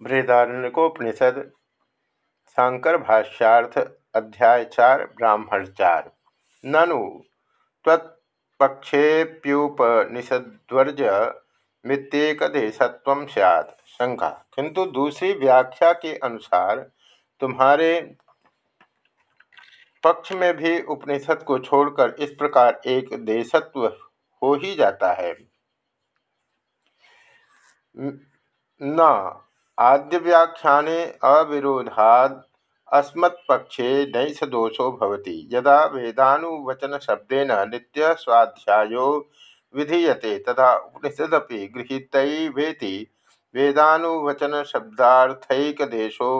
बृहदारण्यकोपनिषद शांकर भाष्यार्थ, अध्याय चार, ब्राह्मण चार। ननु तत्पक्षेप्युपनिषद्वर्ज मित्येकदेशत्व सैत् शंका। किंतु दूसरी व्याख्या के अनुसार तुम्हारे पक्ष में भी उपनिषद को छोड़कर इस प्रकार एक देशत्व हो ही जाता है। न आद्य व्याख्याने अविरोधाद अस्मत्पक्षे नैष दोषो भवति। यदा वेदानुवचन शब्देन नित्य स्वाध्यायो विधीयते तथा उपनिषदपि गृहीतैवेति वेदानुवचन शब्दार्थैकदेशो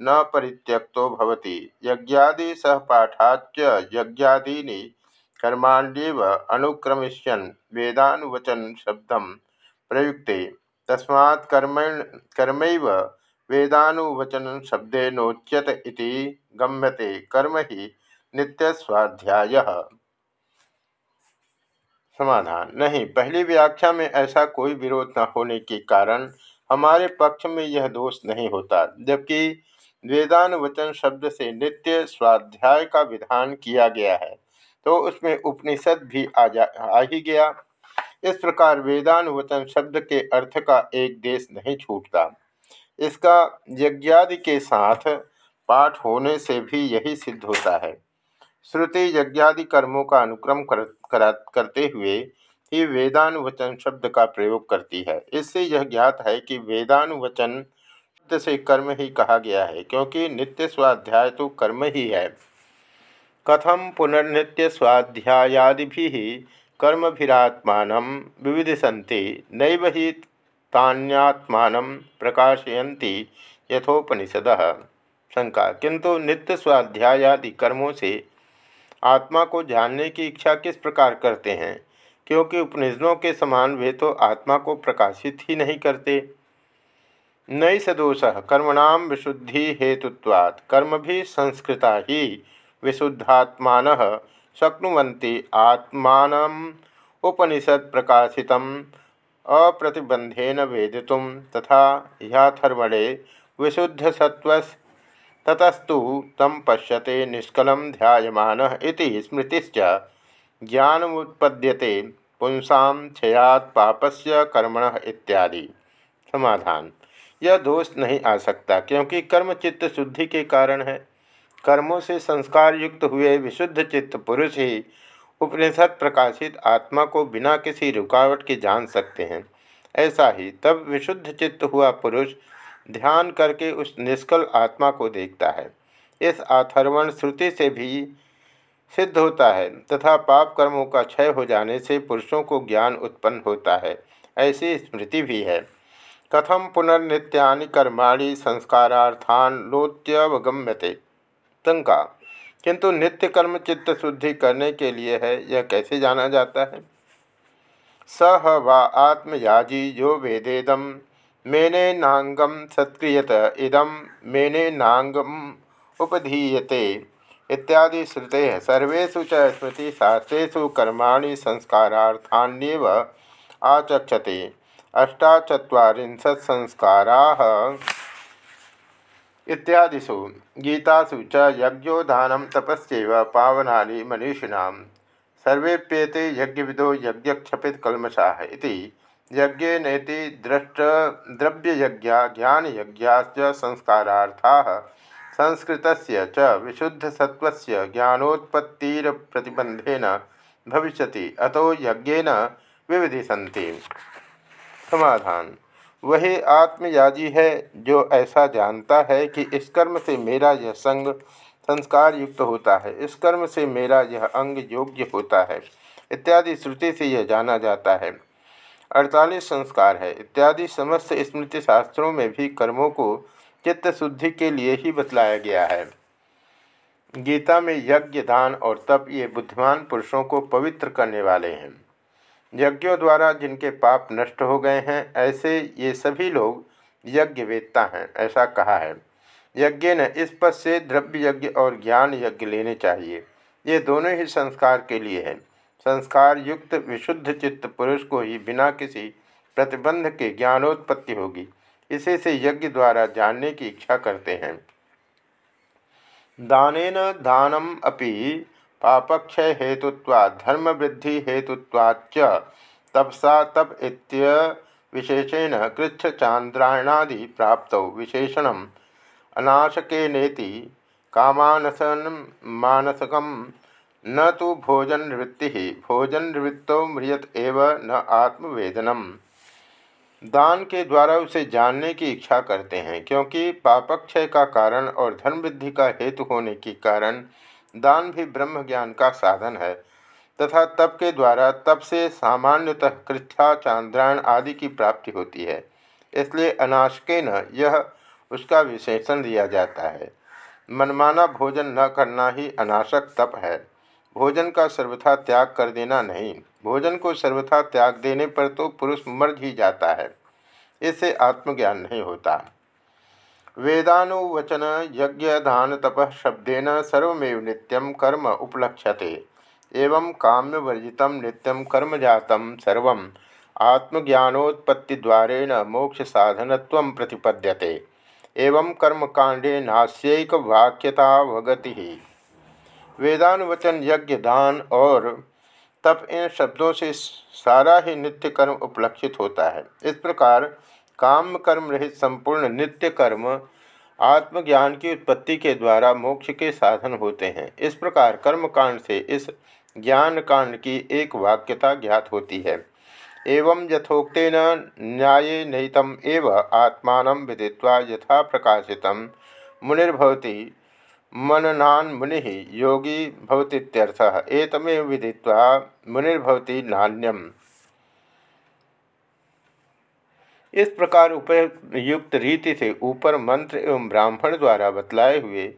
न परित्यक्तो भवति। यज्ञादि सहपाठाच्च यज्ञादीनि कर्माण्येव अनुक्रमिष्यन्। वेदानुवचन शब्दं प्रयुक्ते तस्मात् कर्मण, कर्मैव वेदानुवचन शब्देनोच्यत इति गम्यते। कर्म ही नित्य स्वाध्याय समाधान। नहीं, पहली व्याख्या में ऐसा कोई विरोध न होने के कारण हमारे पक्ष में यह दोष नहीं होता, जबकि वेदानुवचन शब्द से नित्य स्वाध्याय का विधान किया गया है तो उसमें उपनिषद भी आ जा, आ ही गया। इस प्रकार वेदानुवचन शब्द के अर्थ का एक देश नहीं छूटता। इसका यज्ञादि के साथ पाठ होने से भी यही सिद्ध होता है। श्रुति यज्ञादि कर्मों का अनुक्रम कर, कर, करते हुए ही वेदानुवचन शब्द का प्रयोग करती है। इससे यह ज्ञात है कि वेदानुवचन शब्द से कर्म ही कहा गया है क्योंकि नित्य स्वाध्याय तो कर्म ही है। कथम पुनर्नित्य स्वाध्यायादि कर्मभिरात्मान विविधसन्ति, नैव हि तान्यात्मान प्रकाशयन्ति यथोपनिषद। शंका, किंतु नित्य स्वाध्यायादि कर्मों से आत्मा को जानने की इच्छा किस प्रकार करते हैं? क्योंकि उपनिषदों के समान वे तो आत्मा को प्रकाशित ही नहीं करते। नई सदोष कर्मणाम विशुद्धि हेतुत्वात्, कर्म भी संस्कृता ही विशुद्धात्मान शक्नुवन्ति आत्मान उपनिषद प्रकाशित अप्रतिबंधेन वेदित तथा ह्याथर्वणे विशुद्ध सत्व ततस्तु तम पश्यते निष्कल इति स्मृतिश्च ज्ञानमुत्पद्यते पुंसा क्षयात पापस्य कर्मण इत्यादि। समाधान। यह दोष नहीं आ सकता, क्योंकि कर्म चित्त शुद्धि के कारण है। कर्मों से संस्कार युक्त हुए विशुद्ध चित्त पुरुष ही उपनिषद प्रकाशित आत्मा को बिना किसी रुकावट के जान सकते हैं। ऐसा ही तब विशुद्ध चित्त हुआ पुरुष ध्यान करके उस निष्कल आत्मा को देखता है। इस आथर्वण श्रुति से भी सिद्ध होता है तथा पाप कर्मों का क्षय हो जाने से पुरुषों को ज्ञान उत्पन्न होता है। ऐसी स्मृति भी है। कथम पुनर्नित्यानि कर्माणि संस्कारार्थान लोत्यवगम्यते शंका किंतु नित्य कर्म चित्त शुद्धि करने के लिए है, यह कैसे जाना जाता है? स वा आत्मयाजी जो वेदेदम मेने नांगम सत्क्रियत इदम मेने नांगम उपधीयते। इत्यादि श्रुते सर्वेषु च स्मृतिशास्त्रेषु कर्माणि संस्कारार्थान्येव आचक्षते। अष्टाचत्वारिंशत् संस्काराः। इत्यादिषु। गीतासु च यज्ञोदानं तपस्व पावना मनीषिण सर्वेप्येते यज्ञविदो यज्ञक्षपितकल्मषाः इति यज्ञेनेति दृष्ट द्रव्ययज्ञा ज्ञानयज्ञाश्च संस्कारार्थाः संस्कृतस्य च विशुद्धसत्त्वस्य ज्ञानोत्पत्तिरप्रतिबन्धेन भविष्यति। अतो यज्ञेन विविधि समाधान। वही आत्मयाजी है जो ऐसा जानता है कि इस कर्म से मेरा यह संग संस्कार युक्त होता है। इस कर्म से मेरा यह अंग योग्य होता है। इत्यादि श्रुति से यह जाना जाता है। अड़तालीस संस्कार है। इत्यादि समस्त स्मृति शास्त्रों में भी कर्मों को चित्त शुद्धि के लिए ही बतलाया गया है। गीता में यज्ञ, दान और तप ये बुद्धिमान पुरुषों को पवित्र करने वाले हैं। यज्ञों द्वारा जिनके पाप नष्ट हो गए हैं, ऐसे ये सभी लोग यज्ञ वेदता हैं, ऐसा कहा है। यज्ञ न इस पद से द्रव्य यज्ञ और ज्ञान यज्ञ लेने चाहिए। ये दोनों ही संस्कार के लिए हैं। संस्कार युक्त विशुद्ध चित्त पुरुष को ही बिना किसी प्रतिबंध के ज्ञानोत्पत्ति होगी। इसी से यज्ञ द्वारा जानने की इच्छा करते हैं। दानेन दानम अपि पापक्षय हेतुत्वा धर्म वृद्धि हेतुत्वाच्च तपसा तप इत्य विशेषेण कृच्छ चांद्रायणादि प्राप्त विशेषण अनाशकेनेति कामानसन मानसकम न तो भोजन निवृत्ति भोजन निवृत्तो म्रियत एव न आत्मवेदनम। दान के द्वारा उसे जानने की इच्छा करते हैं, क्योंकि पापक्षय का कारण और धर्म वृद्धि का हेतु होने के कारण दान भी ब्रह्म ज्ञान का साधन है, तथा तप के द्वारा तप से सामान्यतः कृत्या चांद्रायण आदि की प्राप्ति होती है। इसलिए अनाशके न, यह उसका विशेषण दिया जाता है। मनमाना भोजन न करना ही अनाशक तप है। भोजन का सर्वथा त्याग कर देना नहीं। भोजन को सर्वथा त्याग देने पर तो पुरुष मर ही जाता है। इससे आत्मज्ञान नहीं होता। वेदानुवचन यज्ञ दान तप शब्देन कर्म उपलक्ष्यते। एवं काम्यवर्जित नित्यम कर्म जात सर्व आत्मज्ञानोत्पत्तिद्वारेण मोक्ष साधन प्रतिपद्यते। एवं कर्मकांडे नास्यक वाक्यतावगति वेदानुवचन यज्ञ दान और तप इन शब्दों से सारा ही नित्य कर्म उपलक्षित होता है। इस प्रकार काम कर्म रहित संपूर्ण नित्य कर्म आत्मज्ञान की उत्पत्ति के द्वारा मोक्ष के साधन होते हैं। इस प्रकार कर्म कांड से इस ज्ञान कांड की एक वाक्यता ज्ञात होती है। एवं यथोक्न न्याय निहितम एव आत्मा विदित्वा यथा प्रकाशित मुनिर्भवती मननान मुनि योगी भवतीत्यर्थ एतमेव विदित्वा मुनिर्भवती नान्यम। इस प्रकार उपयुक्त रीति से ऊपर मंत्र एवं ब्राह्मण द्वारा बतलाए हुए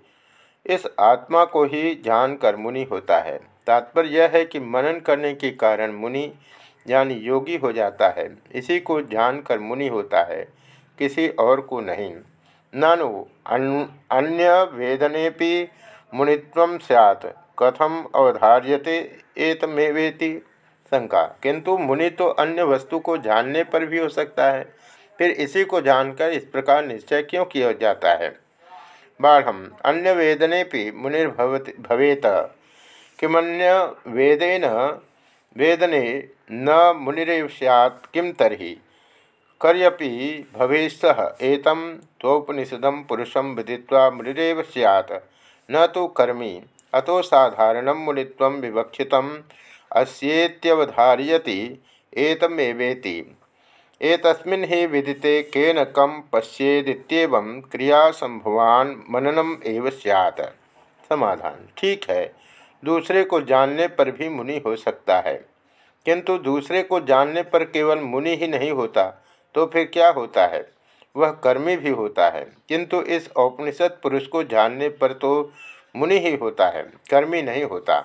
इस आत्मा को ही जानकर मुनि होता है। तात्पर्य यह है कि मनन करने के कारण मुनि यानी योगी हो जाता है। इसी को जानकर मुनि होता है, किसी और को नहीं। ननु अन्य वेदने भी मुनित्व सैत् कथम अवधार्यते एतमेवेति शंका। किंतु मुनि तो अन्य वस्तु को जानने पर भी हो सकता है। फिर इसी को जानकर इस प्रकार निश्चय क्यों किया जाता है? बाढ़ अन्य वेदने मुनिर्भवत भवेत किमन्य वेदेन, वेदने न मुनिरव सैत् किम तरी कर्यपि भवेश एतम तोपनिषदम पुरुषम विदित्वा मुनिरेव सैत् न तो कर्मी, अतो साधारण मुनित्व विवक्षित अस्येत्यवधारयति, एतमेवेति। एतस्मिन् ही विदिते केन कम पश्येदित्येवं क्रियासंभवान मननम एव स्यात्। समाधान। ठीक है। दूसरे को जानने पर भी मुनि हो सकता है। किंतु दूसरे को जानने पर केवल मुनि ही नहीं होता तो फिर क्या होता है? वह कर्मी भी होता है। किंतु इस औपनिषद पुरुष को जानने पर तो मुनि ही होता है, कर्मी नहीं होता।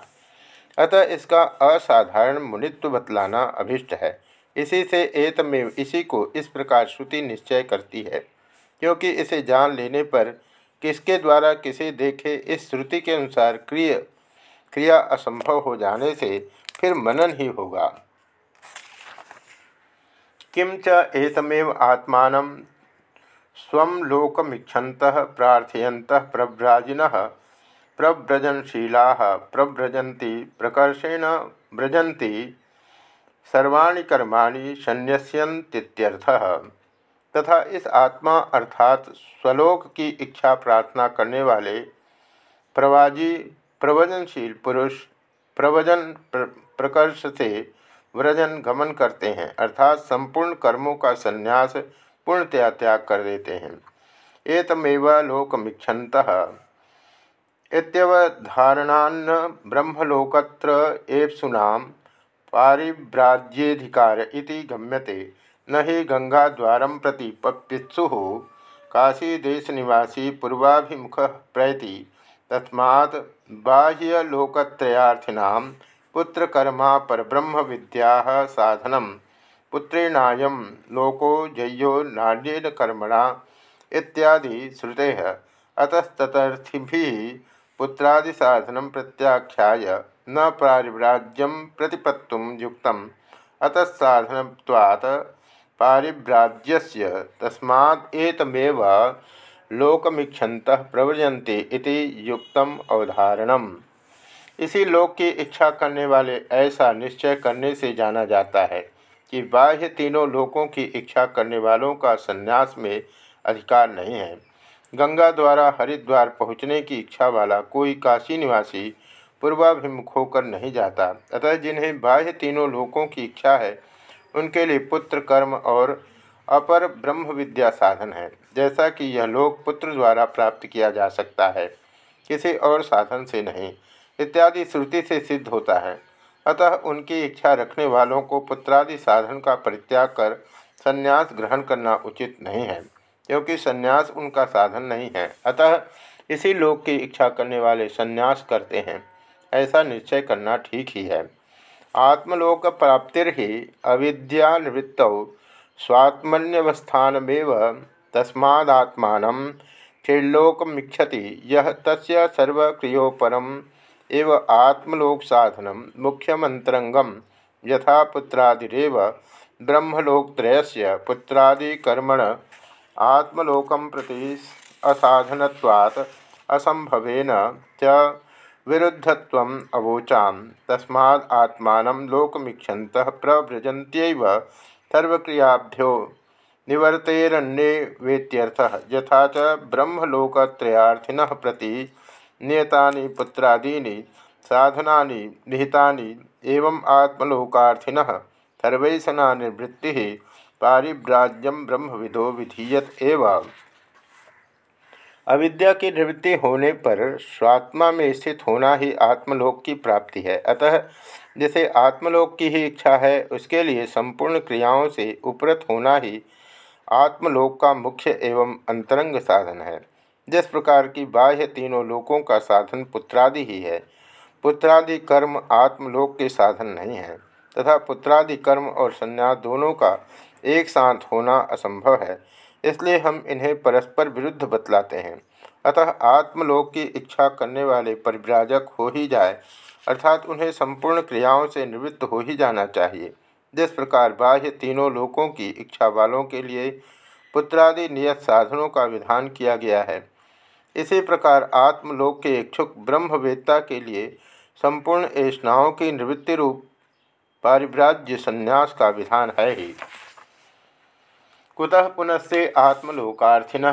अतः इसका असाधारण मुनित्व बतलाना अभिष्ट है। इसी से एतमेव इसी को इस प्रकार श्रुति निश्चय करती है, क्योंकि इसे जान लेने पर किसके द्वारा किसे देखे इस श्रुति के अनुसार क्रिय, क्रिया असंभव हो जाने से फिर मनन ही होगा। किम च एतमेव आत्मा स्वलोकमीक्षत प्राथयत प्रव्राजिन, प्रव्रजनशीला प्रव्रजन्ति प्रकर्षेण व्रजन्ति सर्वाणी कर्माणि संन्यस्यन्तीत्यर्थः तथा इस आत्मा अर्थात स्वलोक की इच्छा प्रार्थना करने वाले प्रवाजी प्रवजनशील पुरुष प्रवजन प्र, प्रकर्ष से व्रजन गमन करते हैं अर्थात संपूर्ण कर्मों का संन्यास पूर्णतया त्याग कर देते हैं। एतमेव लोकमीक्षत इत्यवधारणान्न ब्रह्मलोकत्र एप्सुना पारिव्राज्येधिकार इति गम्यते। न ही गंगाद्वार प्रति पप्यत्सु काशीदेशनिवासी पूर्वाभिमुख प्रैति तस्मा बाह्यलोकत्रयार्थिना पुत्रकर्मा परब्रह्म विद्या साधन। पुत्रेणाय लोको जय्यो नान्यन कर्मणा इत्यादि श्रुते। अतस्तर्थि पुत्रादि साधन प्रत्याख्याय। न पारिव्राज्यम प्रतिपत्तुम युक्त अतसाधनवात् पारिभ्राज्यस्य तस्मादेतमेव लोकमीक्षन्तः प्रव्रजन्ते इति युक्तम अवधारणम। इसी लोक की इच्छा करने वाले ऐसा निश्चय करने से जाना जाता है कि बाह्य तीनों लोकों की इच्छा करने वालों का संन्यास में अधिकार नहीं है। गंगा द्वारा हरिद्वार पहुँचने की इच्छा वाला कोई काशी निवासी पूर्वाभिमुख होकर नहीं जाता। अतः जिन्हें बाह्य तीनों लोकों की इच्छा है, उनके लिए पुत्र कर्म और अपर ब्रह्म विद्या साधन है। जैसा कि यह लोक पुत्र द्वारा प्राप्त किया जा सकता है, किसी और साधन से नहीं, इत्यादि श्रुति से सिद्ध होता है। अतः उनकी इच्छा रखने वालों को पुत्रादि साधन का परित्याग कर संन्यास ग्रहण करना उचित नहीं है, क्योंकि संन्यास उनका साधन नहीं है। अतः इसी लोक की इच्छा करने वाले संन्यास करते हैं। ऐसा निश्चय करना ठीक ही है। आत्मलोक प्राप्तिर अविद्यावृत्त स्वात्मन्यवस्थानमेव तस्मात्मा खेलोकमीक्षति यह तस्य सर्वक्रियोपरम एव आत्मलोक साधन मुख्यमंत्रंगम यथा पुत्रादिरेव ब्रह्मलोकत्रयस्य पुत्रादिकर्मण आत्मलोकं प्रति असाधनवात् असंभवेन च विरुद्धत्वम् अवोचां तस्मात् आत्मानं लोकमीक्षन्तः प्रव्रजन्त्यैव सर्वक्रियाभ्यो निवर्तेरण्ये वेत्यर्थः। यथा च ब्रह्मलोकत्रयार्थिनः प्रति नियतानि पुत्रादीनि, साधनानि, निहितानि एवं आत्मलोकार्थिनः। सर्वैसना निवृत्तिः पारिभ्राज्यम ब्रह्म विदो विधीयत एवं। अविद्या की निवृत्ति होने पर स्वात्मा में स्थित होना ही आत्मलोक की प्राप्ति है। अतः जिसे आत्मलोक की ही इच्छा है, उसके लिए संपूर्ण क्रियाओं से उपरत होना ही आत्मलोक का मुख्य एवं अंतरंग साधन है। जिस प्रकार की बाह्य तीनों लोकों का साधन पुत्रादि ही है, पुत्रादि कर्म आत्मलोक के साधन नहीं है, तथा पुत्रादि कर्म और संन्यास दोनों का एक साथ होना असंभव है। इसलिए हम इन्हें परस्पर विरुद्ध बतलाते हैं। अतः आत्मलोक की इच्छा करने वाले परिव्राजक हो ही जाए, अर्थात उन्हें संपूर्ण क्रियाओं से निवृत्त हो ही जाना चाहिए। जिस प्रकार बाह्य तीनों लोकों की इच्छा वालों के लिए पुत्रादि नियत साधनों का विधान किया गया है। इसी प्रकार आत्मलोक के इच्छुक ब्रह्मवेत्ता के लिए संपूर्ण ऐष्णाओं की निवृत्ति रूप पारिव्राज्य संन्यास का विधान है ही। कुतः पुनस्ते आत्मलोकार्थिन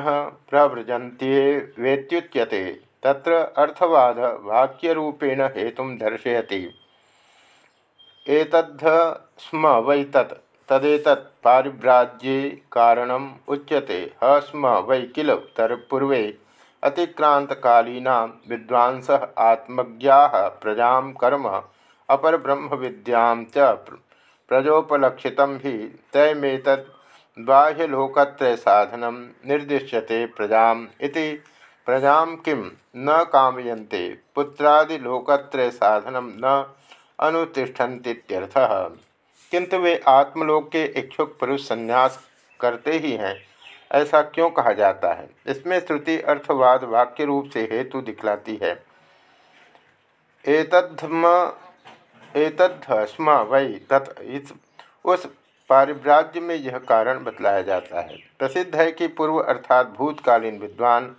प्रव्रजन्त्ये वेत्युच्यते। तत्र अर्थवाद वाक्यरूपेण हेतु दर्शयति। स्म वै तत्, तदेतत् पारिव्राज्ये कारणम् उच्यते। ह स्म वै किल पूर्वे। अतिक्रांतकालीना विद्वांस आत्मज्ञा प्रजा कर्म अपर ब्रह्म विद्या च प्रजोपलक्षित भी तयमेतत् बाह्यलोकत्रय साधन निर्दिश्यते प्रजा प्रजा किं न कामयन्ते पुत्रादिलोकत्रय साधन न अनुतिष्ठन्तीत्यर्थः। किंतु वे आत्मलोक के इच्छुक पुरुष संन्यास करते ही हैं, ऐसा क्यों कहा जाता है? इसमें श्रुति अर्थवाद वाक्य रूप से हेतु दिखलाती है। एतद्धम एतद्ध स्म वै तत् उस पारिव्राज्य में यह कारण बतलाया जाता है। प्रसिद्ध है कि पूर्व अर्थात भूतकालीन विद्वान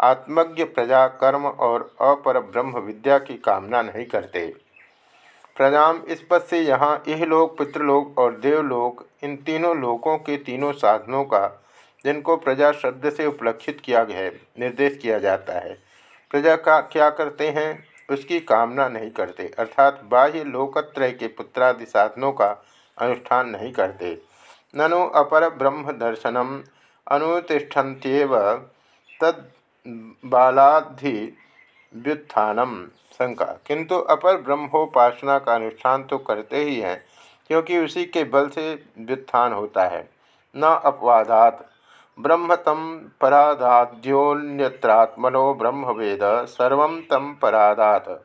आत्मज्ञ प्रजा, कर्म और अपर ब्रह्म विद्या की कामना नहीं करते। प्रजाम इस पद से यहाँ यह लोक, पितृलोक और देवलोक, इन तीनों लोकों के तीनों साधनों का, जिनको प्रजा शब्द से उपलक्षित किया गया है, निर्देश किया जाता है। प्रजा का क्या करते हैं, उसकी कामना नहीं करते। अर्थात बाह्य लोकत्रय के पुत्रादि साधनों का अनुष्ठान नहीं करते। ननु अपर ब्रह्म दर्शनम अनुतिष्ठन्त्येव तद बालाधि व्युत्थानम। शंका। किंतु अपर ब्रह्मोपासना का अनुष्ठान तो करते ही हैं, क्योंकि उसी के बल से व्युत्थान होता है। न अपवादात। ब्रह्म तम पराधाद्योन्यत्रात्मनो ब्रह्म वेद सर्व तम परादात।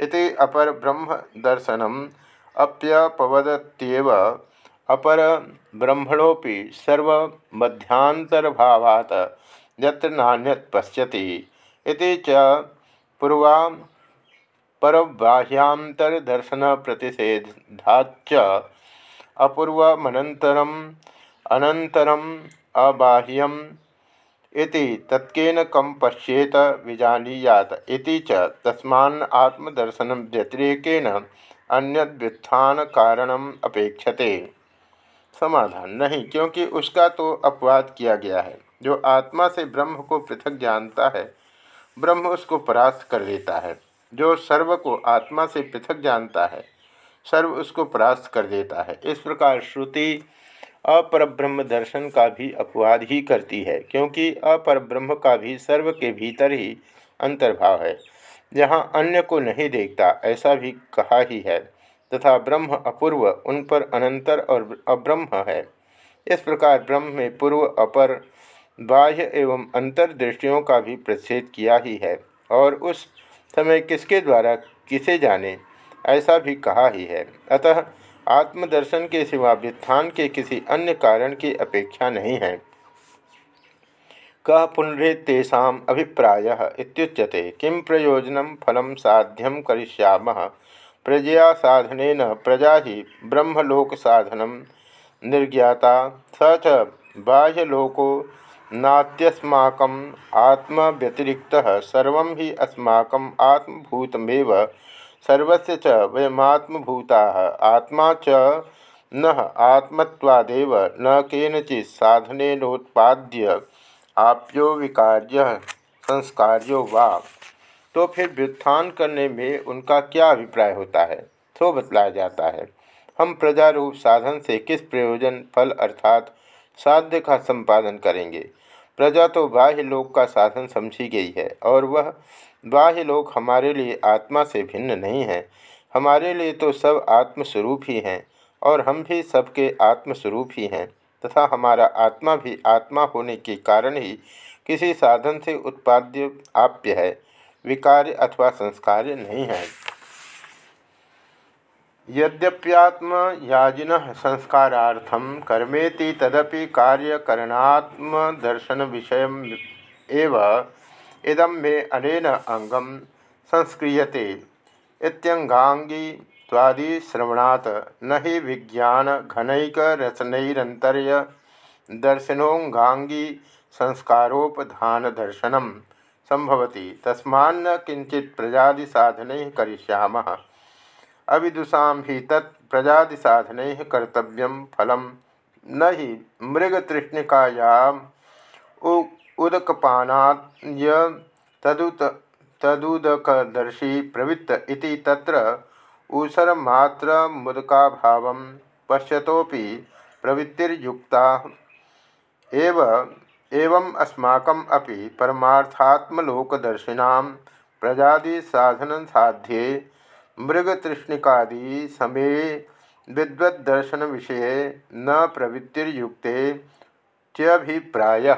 इति अपर ब्रह्म दर्शनम अप्यपवदत्येव अपर ब्रह्मणोपि सर्वमध्यांतर्भावात् यत्र नान्यत् पश्यति इति च पूर्वा परबाह्यांतरदर्शन प्रतिषेधाच्च अपूर्वमनन्तरम् अनंतरम अबाह्यम इति तत्केन कम पश्येत विजानीयात इति च तस्मान् आत्मदर्शन व्यतिरेकेन अन्यव्युत्थान कारणम अपेक्षते। समाधान नहीं, क्योंकि उसका तो अपवाद किया गया है। जो आत्मा से ब्रह्म को पृथक जानता है, ब्रह्म उसको परास्त कर देता है। जो सर्व को आत्मा से पृथक जानता है, सर्व उसको परास्त कर देता है। इस प्रकार श्रुति अपर ब्रह्म दर्शन का भी अपवाद ही करती है, क्योंकि अपर ब्रह्म का भी सर्व के भीतर ही अंतर्भाव है। जहाँ अन्य को नहीं देखता, ऐसा भी कहा ही है, तथा ब्रह्म अपूर्व उन पर अनंतर और अब्रह्म है। इस प्रकार ब्रह्म में पूर्व, अपर, बाह्य एवं अंतर दृष्टियों का भी प्रच्छेद किया ही है, और उस समय किसके द्वारा किसे जाने, ऐसा भी कहा ही है। अतः आत्मदर्शन के सिवा व्युत्थान के किसी अन्य कारण की अपेक्षा नहीं है। कह पुनरेतेषा अभिप्राय इत्युच्यते। किं प्रयोजन फल साध्यम करिष्यामः? प्रजया साधन प्रजा ही ब्रह्मलोक साधन निर्ज्ञाता। स च बाह्यलोको नात्यस्माक आत्म व्यतिरिक्त सर्व ही अस्माक आत्मभूतमेव। सर्वस्य च वयमात्मभूता। आत्मा च न आत्मत्वादेव। न केनचि साधनेनोत्पाद्य आप्यो विकार्य संस्कार्यो वा। तो फिर व्युत्थान करने में उनका क्या अभिप्राय होता है? तो बतलाया जाता है, हम प्रजारूप साधन से किस प्रयोजन फल अर्थात साध्य का संपादन करेंगे? प्रजा तो बाह्य लोक का साधन समझी गई है, और वह बाह्य लोक हमारे लिए आत्मा से भिन्न नहीं है। हमारे लिए तो सब आत्मस्वरूप ही हैं, और हम भी सबके आत्मस्वरूप ही हैं। तथा हमारा आत्मा भी आत्मा होने के कारण ही किसी साधन से उत्पाद्य आप्य है, विकार्य अथवा संस्कार्य नहीं है। यद्यप्यात्मयाजिन संस्कारार्थम कर्मेति तदपि कार्यकरणात्मदर्शन विषय एव इदम मे अनेन अंगम संस्क्रियते। इत्यंगांगी स्वादिश्रवणात् न विज्ञान घनैक दर्शनोंगांगी संस्कारोपधान दर्शनम संभवती तस्मान्न किंचित प्रजादि साधन करिष्यामः। अविदुषा ही तत् प्रजादि साधन कर्तव्य फलम। न ही मृगतृष्णिकायाम तदुत, तदुदकदर्शी प्रवृत्त तत्र ऊसरमात्र मुदकाभाव पश्यतोपि प्रवृत्तिर्युक्ता। एव एवं अस्माकम अपि परमार्थात्मलोकदर्शिनां प्रजादि साधन साध्ये मृगतृष्णिकादि समय विद्वदर्शन विषय न प्रवृत्तिर्युक्ते च्यभिप्राय।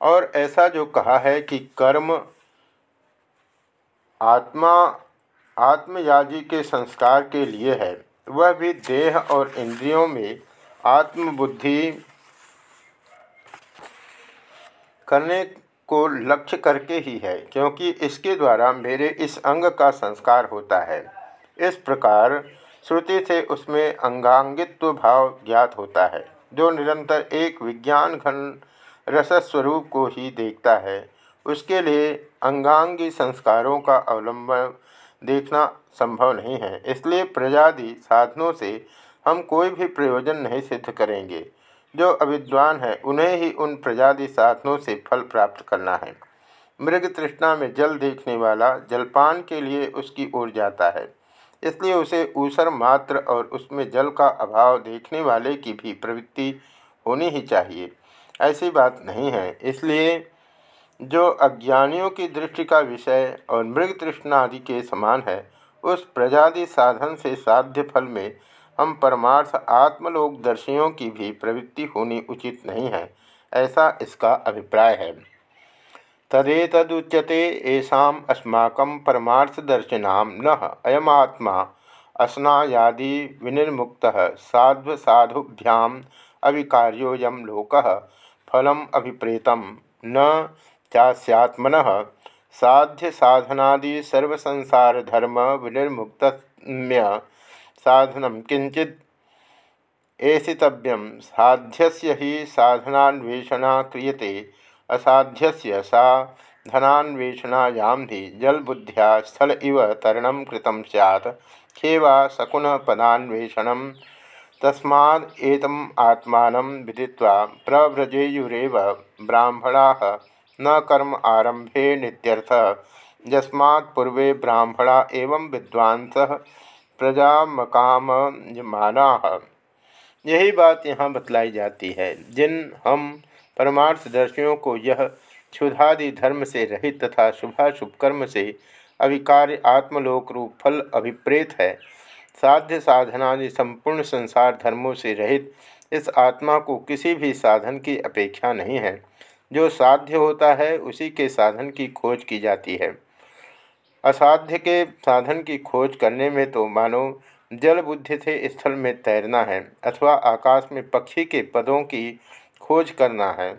और ऐसा जो कहा है कि कर्म आत्मा आत्मयाजी के संस्कार के लिए है। वह भी देह और इंद्रियों में आत्मबुद्धि करने को लक्ष्य करके ही है, क्योंकि इसके द्वारा मेरे इस अंग का संस्कार होता है। इस प्रकार श्रुति से उसमें अंगांगित्व भाव ज्ञात होता है, जो निरंतर एक विज्ञान घन रसस्वरूप को ही देखता है। उसके लिए अंगांगी संस्कारों का अवलंबन देखना संभव नहीं है। इसलिए प्रजादि साधनों से हम कोई भी प्रयोजन नहीं सिद्ध करेंगे। जो अविद्वान है, उन्हें ही उन प्रजादि साधनों से फल प्राप्त करना है। मृग तृष्णा में जल देखने वाला जलपान के लिए उसकी ओर जाता है। इसलिए उसे ऊसर मात्र और उसमें जल का अभाव देखने वाले की भी प्रवृत्ति होनी ही चाहिए। ऐसी बात नहीं है। इसलिए जो अज्ञानियों की दृष्टि का विषय और मृग तृष्णा आदि के समान है, उस प्रजाति साधन से साध्य फल में हम परमार्थ आत्मलोकदर्शियों की भी प्रवृत्ति होनी उचित नहीं है, ऐसा इसका अभिप्राय है। तदेतुच्यते ऐसा अस्माक परमार्थदर्शिना न अयमात्मा असनायादि विनिर्मुक्त साध्व साधुभ्याम अविकार्योयम लोक फलम अभिप्रेत न चास्यात्मन साध्य साधनादि सर्वसंसार धर्म विनिर्मुक्त साधन किंचित एषितव्यम साध्यस्य ही साधनान्वेषणा क्रियते, असाध्यस्य सा धनान्वेषणायां भी जलबुद्ध्या स्थल इव तरण कृत स्यात्। खेवा शकुनपदान्वेषणं तस्मादेतम् आत्मानं विदित्वा प्रव्रजेयुरव ब्राह्मणाः न कर्म आरंभे नित्यर्थ। यस्मात् पूर्वे ब्राह्मणा एवं विद्वांस प्रजामकामयमाना यही बात यहाँ बतलाई जाती है, जिन हम परमार्थदर्शियों को यह क्षुधादि धर्म से रहित तथा शुभाशुभ कर्म से अविकार्य आत्मलोक रूप फल अभिप्रेत है, साध्य साधनादि संपूर्ण संसार धर्मों से रहित इस आत्मा को किसी भी साधन की अपेक्षा नहीं है। जो साध्य होता है उसी के साधन की खोज की जाती है। असाध्य के साधन की खोज करने में तो मानो जल बुद्धि से स्थल में तैरना है अथवा आकाश में पक्षी के पदों की खोज करना है।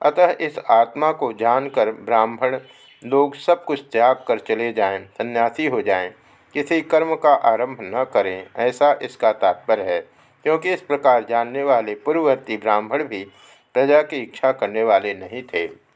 अतः इस आत्मा को जानकर ब्राह्मण लोग सब कुछ त्याग कर चले जाएँ, सन्यासी हो जाएँ, किसी कर्म का आरंभ न करें ऐसा इसका तात्पर्य है। क्योंकि इस प्रकार जानने वाले पूर्ववर्ती ब्राह्मण भी प्रजा की इच्छा करने वाले नहीं थे।